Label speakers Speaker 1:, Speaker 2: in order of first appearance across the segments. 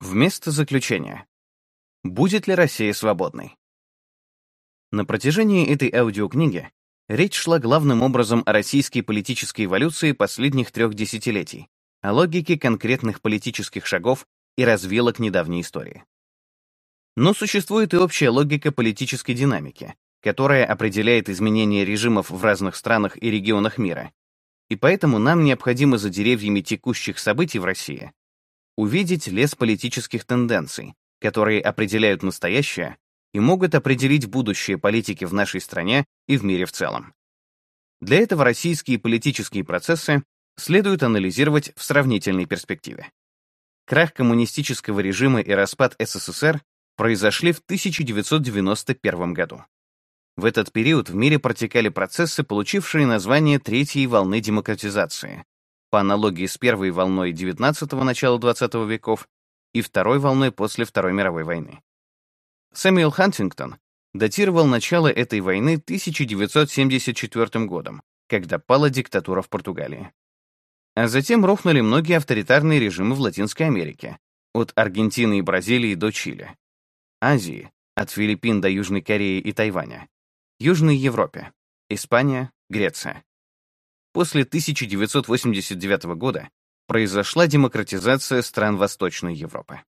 Speaker 1: Вместо заключения. Будет ли Россия свободной? На протяжении этой аудиокниги речь шла главным образом о российской политической эволюции последних трех десятилетий, о логике конкретных политических шагов и развилок недавней истории. Но существует и общая логика политической динамики, которая определяет изменения режимов в разных странах и регионах мира. И поэтому нам необходимо за деревьями текущих событий в России увидеть лес политических тенденций, которые определяют настоящее и могут определить будущее политики в нашей стране и в мире в целом. Для этого российские политические процессы следует анализировать в сравнительной перспективе. Крах коммунистического режима и распад СССР произошли в 1991 году. В этот период в мире протекали процессы, получившие название третьей волны демократизации, по аналогии с первой волной XIX начала XX веков и второй волной после Второй мировой войны. Сэмюэл Хантингтон датировал начало этой войны 1974 годом, когда пала диктатура в Португалии. А затем рухнули многие авторитарные режимы в Латинской Америке, от Аргентины и Бразилии до Чили, Азии, от Филиппин до Южной Кореи и Тайваня, Южной Европе, Испания, Греция, После 1989 года произошла демократизация стран Восточной Европы.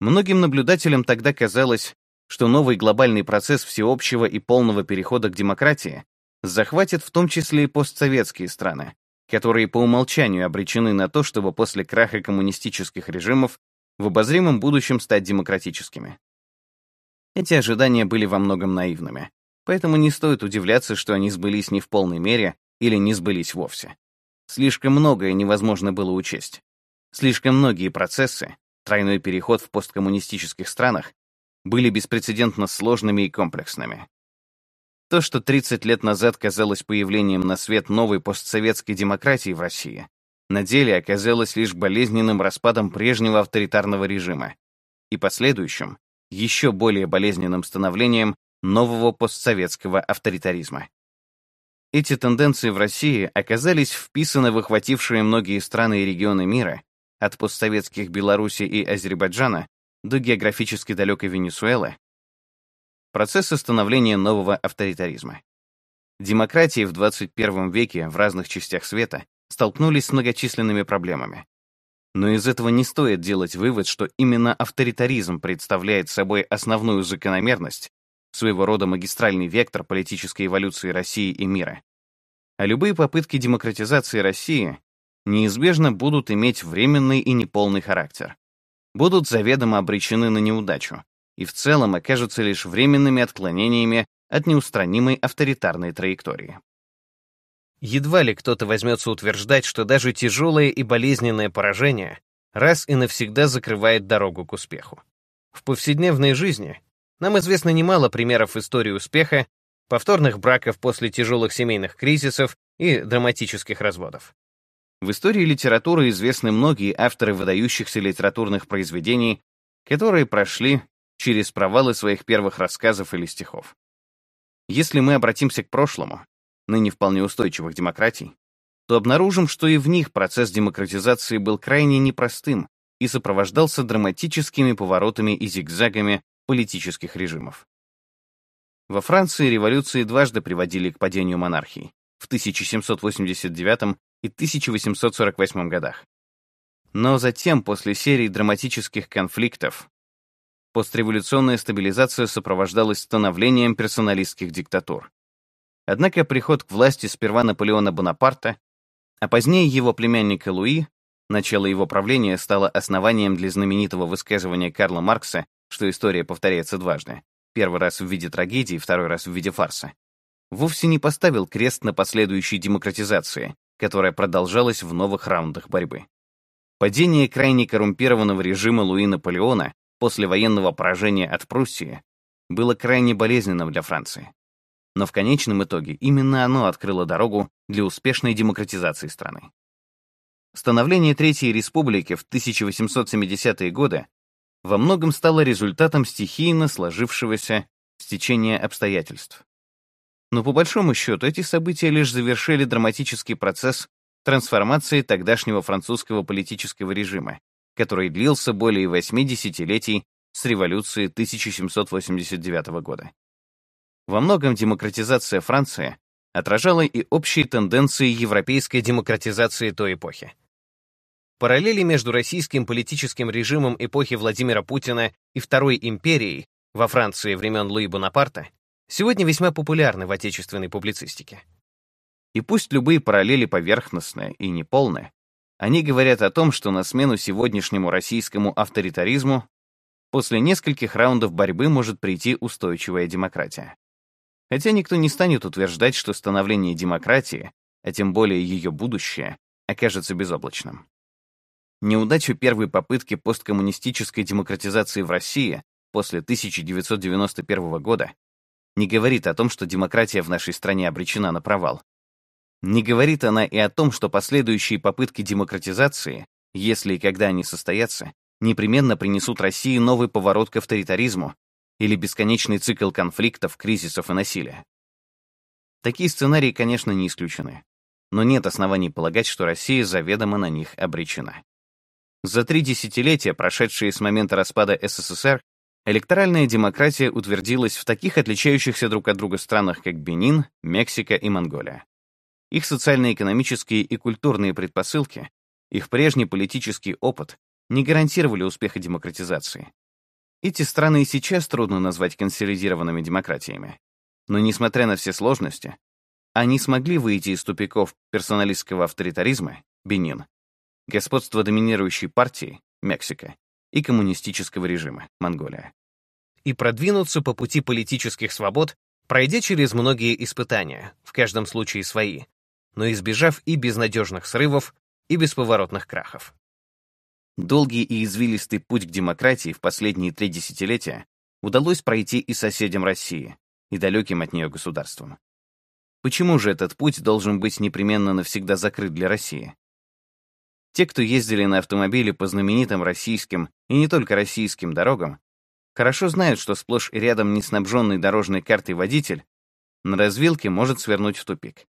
Speaker 1: Многим наблюдателям тогда казалось, что новый глобальный процесс всеобщего и полного перехода к демократии захватит в том числе и постсоветские страны, которые по умолчанию обречены на то, чтобы после краха коммунистических режимов в обозримом будущем стать демократическими. Эти ожидания были во многом наивными, поэтому не стоит удивляться, что они сбылись не в полной мере или не сбылись вовсе. Слишком многое невозможно было учесть. Слишком многие процессы, тройной переход в посткоммунистических странах, были беспрецедентно сложными и комплексными. То, что 30 лет назад казалось появлением на свет новой постсоветской демократии в России, на деле оказалось лишь болезненным распадом прежнего авторитарного режима и последующим, еще более болезненным становлением нового постсоветского авторитаризма. Эти тенденции в России оказались вписаны в охватившие многие страны и регионы мира, от постсоветских Беларуси и Азербайджана до географически далекой Венесуэлы, процессы становления нового авторитаризма. Демократии в 21 веке в разных частях света столкнулись с многочисленными проблемами. Но из этого не стоит делать вывод, что именно авторитаризм представляет собой основную закономерность своего рода магистральный вектор политической эволюции России и мира. А любые попытки демократизации России неизбежно будут иметь временный и неполный характер, будут заведомо обречены на неудачу и в целом окажутся лишь временными отклонениями от неустранимой авторитарной траектории. Едва ли кто-то возьмется утверждать, что даже тяжелое и болезненное поражение раз и навсегда закрывает дорогу к успеху. В повседневной жизни нам известно немало примеров истории успеха, повторных браков после тяжелых семейных кризисов и драматических разводов. В истории литературы известны многие авторы выдающихся литературных произведений, которые прошли через провалы своих первых рассказов или стихов. Если мы обратимся к прошлому, ныне вполне устойчивых демократий, то обнаружим, что и в них процесс демократизации был крайне непростым и сопровождался драматическими поворотами и зигзагами политических режимов. Во Франции революции дважды приводили к падению монархии в 1789 и 1848 годах. Но затем, после серии драматических конфликтов, постреволюционная стабилизация сопровождалась становлением персоналистских диктатур. Однако приход к власти сперва Наполеона Бонапарта, а позднее его племянника Луи, начало его правления стало основанием для знаменитого высказывания Карла Маркса что история повторяется дважды, первый раз в виде трагедии, второй раз в виде фарса, вовсе не поставил крест на последующей демократизации, которая продолжалась в новых раундах борьбы. Падение крайне коррумпированного режима Луи Наполеона после военного поражения от Пруссии было крайне болезненным для Франции. Но в конечном итоге именно оно открыло дорогу для успешной демократизации страны. Становление Третьей Республики в 1870-е годы во многом стало результатом стихийно сложившегося стечения обстоятельств. Но по большому счету эти события лишь завершили драматический процесс трансформации тогдашнего французского политического режима, который длился более восьми десятилетий с революции 1789 года. Во многом демократизация Франции отражала и общие тенденции европейской демократизации той эпохи. Параллели между российским политическим режимом эпохи Владимира Путина и Второй империей во Франции времен Луи Бонапарта сегодня весьма популярны в отечественной публицистике. И пусть любые параллели поверхностные и неполные, они говорят о том, что на смену сегодняшнему российскому авторитаризму после нескольких раундов борьбы может прийти устойчивая демократия. Хотя никто не станет утверждать, что становление демократии, а тем более ее будущее, окажется безоблачным. Неудачу первой попытки посткоммунистической демократизации в России после 1991 года не говорит о том, что демократия в нашей стране обречена на провал. Не говорит она и о том, что последующие попытки демократизации, если и когда они состоятся, непременно принесут России новый поворот к авторитаризму или бесконечный цикл конфликтов, кризисов и насилия. Такие сценарии, конечно, не исключены, но нет оснований полагать, что Россия заведомо на них обречена. За три десятилетия, прошедшие с момента распада СССР, электоральная демократия утвердилась в таких отличающихся друг от друга странах, как Бенин, Мексика и Монголия. Их социально-экономические и культурные предпосылки, их прежний политический опыт не гарантировали успеха демократизации. Эти страны и сейчас трудно назвать консолидированными демократиями. Но несмотря на все сложности, они смогли выйти из тупиков персоналистского авторитаризма, Бенин, господство доминирующей партии, Мексика, и коммунистического режима, Монголия. И продвинуться по пути политических свобод, пройдя через многие испытания, в каждом случае свои, но избежав и безнадежных срывов, и бесповоротных крахов. Долгий и извилистый путь к демократии в последние три десятилетия удалось пройти и соседям России, и далеким от нее государствам. Почему же этот путь должен быть непременно навсегда закрыт для России? Те, кто ездили на автомобиле по знаменитым российским и не только российским дорогам, хорошо знают, что сплошь и рядом неснабженный дорожной картой водитель на развилке может свернуть в тупик.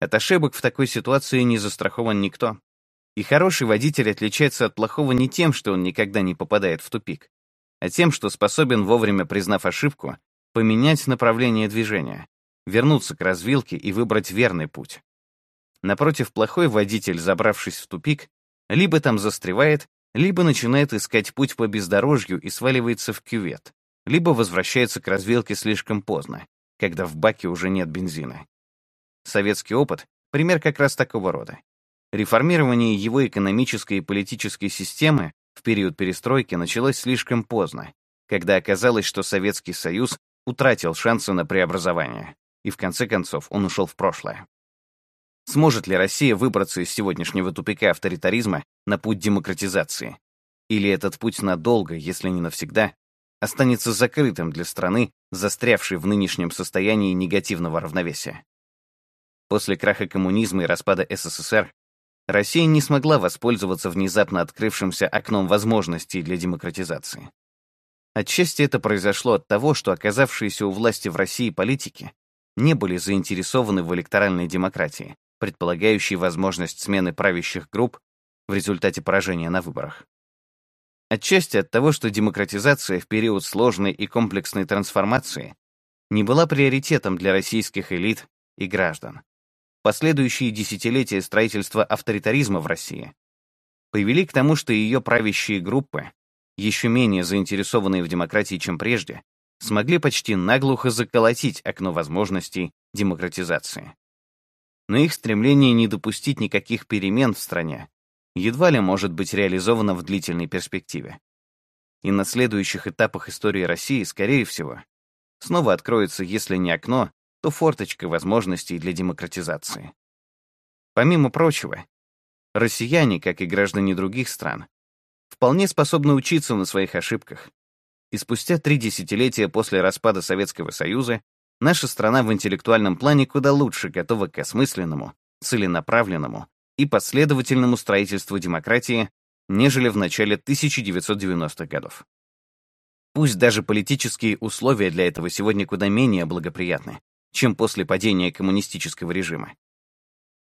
Speaker 1: От ошибок в такой ситуации не застрахован никто. И хороший водитель отличается от плохого не тем, что он никогда не попадает в тупик, а тем, что способен, вовремя признав ошибку, поменять направление движения, вернуться к развилке и выбрать верный путь. Напротив, плохой водитель, забравшись в тупик, либо там застревает, либо начинает искать путь по бездорожью и сваливается в кювет, либо возвращается к развилке слишком поздно, когда в баке уже нет бензина. Советский опыт — пример как раз такого рода. Реформирование его экономической и политической системы в период перестройки началось слишком поздно, когда оказалось, что Советский Союз утратил шансы на преобразование, и в конце концов он ушел в прошлое. Сможет ли Россия выбраться из сегодняшнего тупика авторитаризма на путь демократизации? Или этот путь надолго, если не навсегда, останется закрытым для страны, застрявшей в нынешнем состоянии негативного равновесия? После краха коммунизма и распада СССР Россия не смогла воспользоваться внезапно открывшимся окном возможностей для демократизации. Отчасти это произошло от того, что оказавшиеся у власти в России политики не были заинтересованы в электоральной демократии, предполагающей возможность смены правящих групп в результате поражения на выборах. Отчасти от того, что демократизация в период сложной и комплексной трансформации не была приоритетом для российских элит и граждан. Последующие десятилетия строительства авторитаризма в России привели к тому, что ее правящие группы, еще менее заинтересованные в демократии, чем прежде, смогли почти наглухо заколотить окно возможностей демократизации но их стремление не допустить никаких перемен в стране едва ли может быть реализовано в длительной перспективе. И на следующих этапах истории России, скорее всего, снова откроется, если не окно, то форточка возможностей для демократизации. Помимо прочего, россияне, как и граждане других стран, вполне способны учиться на своих ошибках. И спустя три десятилетия после распада Советского Союза наша страна в интеллектуальном плане куда лучше готова к осмысленному, целенаправленному и последовательному строительству демократии, нежели в начале 1990-х годов. Пусть даже политические условия для этого сегодня куда менее благоприятны, чем после падения коммунистического режима.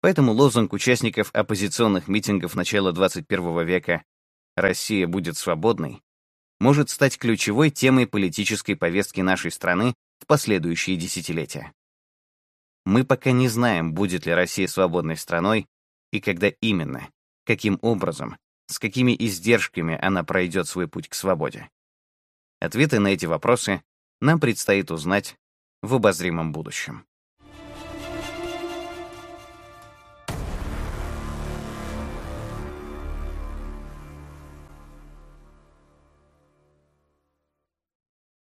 Speaker 1: Поэтому лозунг участников оппозиционных митингов начала 21 века «Россия будет свободной» может стать ключевой темой политической повестки нашей страны в последующие десятилетия. Мы пока не знаем, будет ли Россия свободной страной и когда именно, каким образом, с какими издержками она пройдет свой путь к свободе. Ответы на эти вопросы нам предстоит узнать в обозримом будущем.